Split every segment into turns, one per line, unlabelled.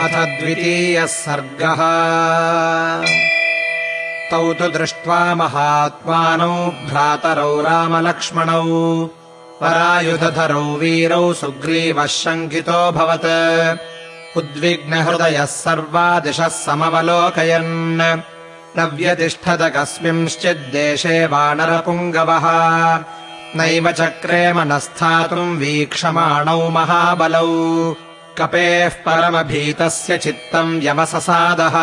अथ द्वितीयः सर्गः। तौ तु दृष्ट्वा महात्मानौ भ्रातरौ रामलक्ष्मणौ परायुधधरौ वीरौ सुग्रीवः शङ्कितोऽभवत् उद्विग्नहृदयः सर्वा दिशः समवलोकयन्। न व्यतिष्ठत कस्मिंश्चिद्देशे वानरपुङ्गवः। नैव चक्रे मनस्थातुम् वीक्षमाणौ महाबलौ कपेः परमभीतस्य चित्तम् व्यवससादः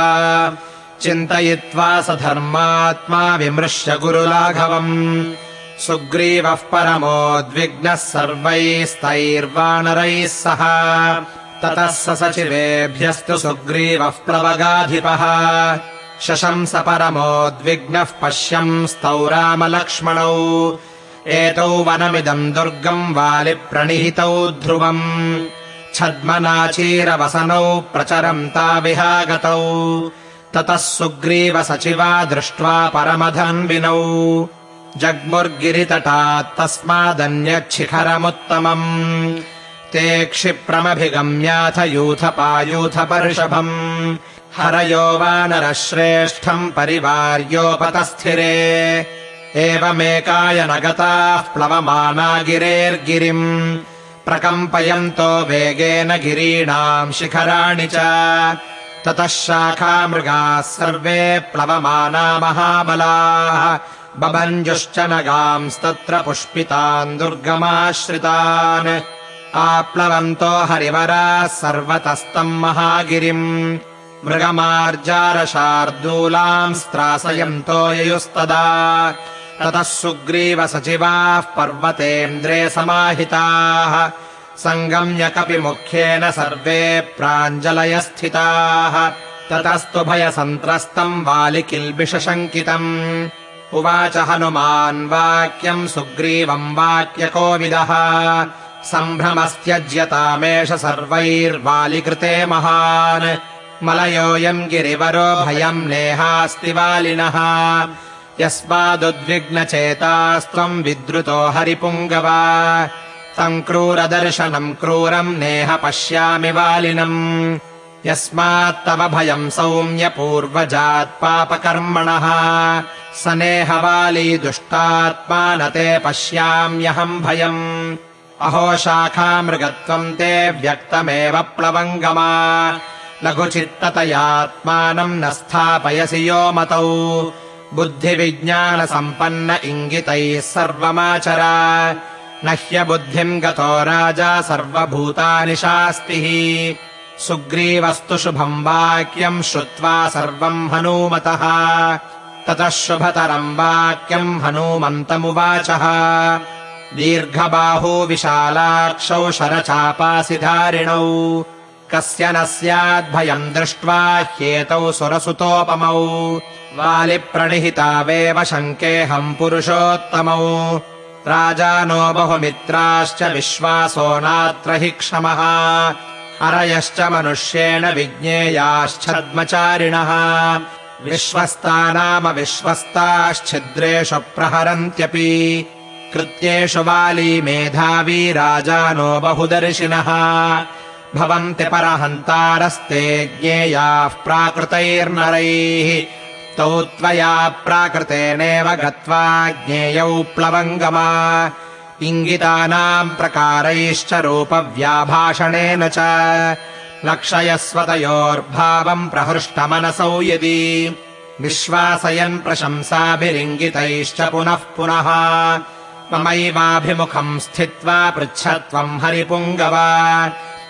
चिन्तयित्वा स धर्मात्मा विमृश्य गुरुलाघवम्। सुग्रीवः परमोद्विग्नः सर्वैस्तैर्वानरैः सह। ततः स सचिवेभ्यस्तु सुग्रीवः प्लवगाधिपः। शशंस परमोद्विग्नः पश्यंस्तौ रामलक्ष्मणौ। एतौ वनमिदम् दुर्गम् वालिप्रणिहितौ ध्रुवम् छद्मनाचीरवसनौ प्रचरन्ताविहागतौ ततः सुग्रीवसचिवा दृष्ट्वा परमधन्विनौ जग्मुर्गिरितटात् तस्मादन्यच्छिखरमुत्तमम्। ते क्षिप्रमभिगम्याथ यूथपायूथपर्षभम्। हरयो वानरश्रेष्ठम् परिवार्योपतस्थिरे। एवमेकाय नगताः प्लवमाना गिरेर्गिरिम् प्रकम्पयन्तो वेगेन गिरीणाम् शिखराणि च। ततः शाखामृगाः सर्वे प्लवमाना महाबलाः। बभञ्जुश्च नगांस्तत्र पुष्पितान् दुर्गमाश्रितान्। आप्लवन्तो हरिवराः सर्वतस्तम् महागिरिम्। मृगमार्जारशार्दूलाम् स्त्रासयन्तो ययुस्तदा ततः सुग्रीवसचिवाः पर्वतेन्द्रे समाहिताः सङ्गम्य मुख्येन सर्वे प्राञ्जलयस्थिताः। ततस्तु भयसन्त्रस्तम् वालिकिल्बिषशङ्कितम् उवाच हनुमान् वाक्यम् सुग्रीवम् वाक्यकोविदः सम्भ्रमस्त्यज्यतामेष सर्वैर्वालिकृते महान्। मलयोऽयम् गिरिवरो भयम् नेहास्ति वालिनः यस्मादुद्विग्नचेतास्त्वम् विद्रुतो हरिपुङ्गव। तम् क्रूरदर्शनम् क्रूरम् नेह पश्यामि वालिनम् यस्मात्तव भयम् सौम्य पूर्वजात्पापकर्मणः स नेहवाली दुष्टात्मा न ते पश्याम्यहम् भयम्। अहो शाखामृगत्वम् ते व्यक्तमेव प्लवङ्गमा। लघुचित्ततयात्मानम् न स्थापयसि यो मतौ बुद्धिविज्ञानसम्पन्न इङ्गितैः सर्वमाचर। न ह्यबुद्धिम् गतो राजा सर्वभूतानि शास्तिः। सुग्रीवस्तु शुभम् वाक्यम् श्रुत्वा सर्वम् हनूमतः। ततः शुभतरम् वाक्यम् हनूमन्तमुवाचः। दीर्घबाहू विशालाक्षौ शरचापासिधारिणौ कस्य न स्याद्भयम् दृष्ट्वा ह्येतौ सुरसुतोपमौ। वालिप्रणिहितावेव शङ्केऽहम् पुरुषोत्तमौ। राजानो बहुमित्राश्च विश्वासो नात्र हि क्षमः। अरयश्च मनुष्येण विज्ञेयाश्छद्मचारिणः। विश्वस्ता विश्वस्ताश्छिद्रेषु प्रहरन्त्यपि। कृत्येषु वाली मेधावी राजानो बहुदर्शिनः भवन्ति परहन्तारस्ते ज्ञेयाः प्राकृतैर्नरैः। तौ त्वया प्राकृतेनेव गत्वा ज्ञेयौ प्लवङ्गमा। इङ्गितानाम् प्रकारैश्च रूपव्याभाषणेन च लक्षयस्वतयोर्भावम् प्रहृष्टमनसौ यदि विश्वासयन् प्रशंसाभिरिङ्गितैश्च पुनः पुनः। ममैवाभिमुखम् स्थित्वा पृच्छत्वम् हरिपुङ्गव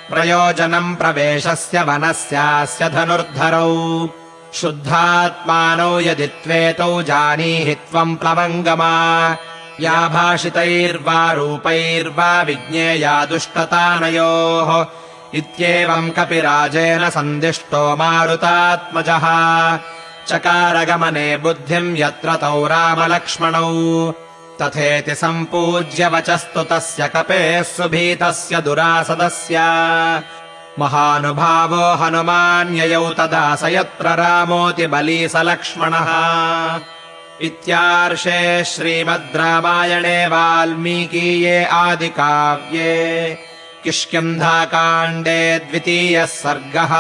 प्रयोजनम् प्रवेशस्य वनस्यास्य धनुर्धरौ। शुद्धात्मानौ यदि त्वेतौ जानीहि त्वम् प्लवङ्गमा। या भाषितैर्वा रूपैर्वा विज्ञेया दुष्टतानयोः। इत्येवम् कपिराजेन सन्दिष्टो मारुतात्मजः। चकारगमने बुद्धिम् यत्र तौ रामलक्ष्मणौ तथेति सम्पूज्य वचस्तु तस्य कपेः सुभीतस्य दुरासदस्य। महानुभावो हनुमान्ययौ तदा स यत्र रामोति बली स लक्ष्मणः इत्यार्षे श्रीमद् रामायणे वाल्मीकीये आदिकाव्ये किष्किन्धाकाण्डे द्वितीयः सर्गः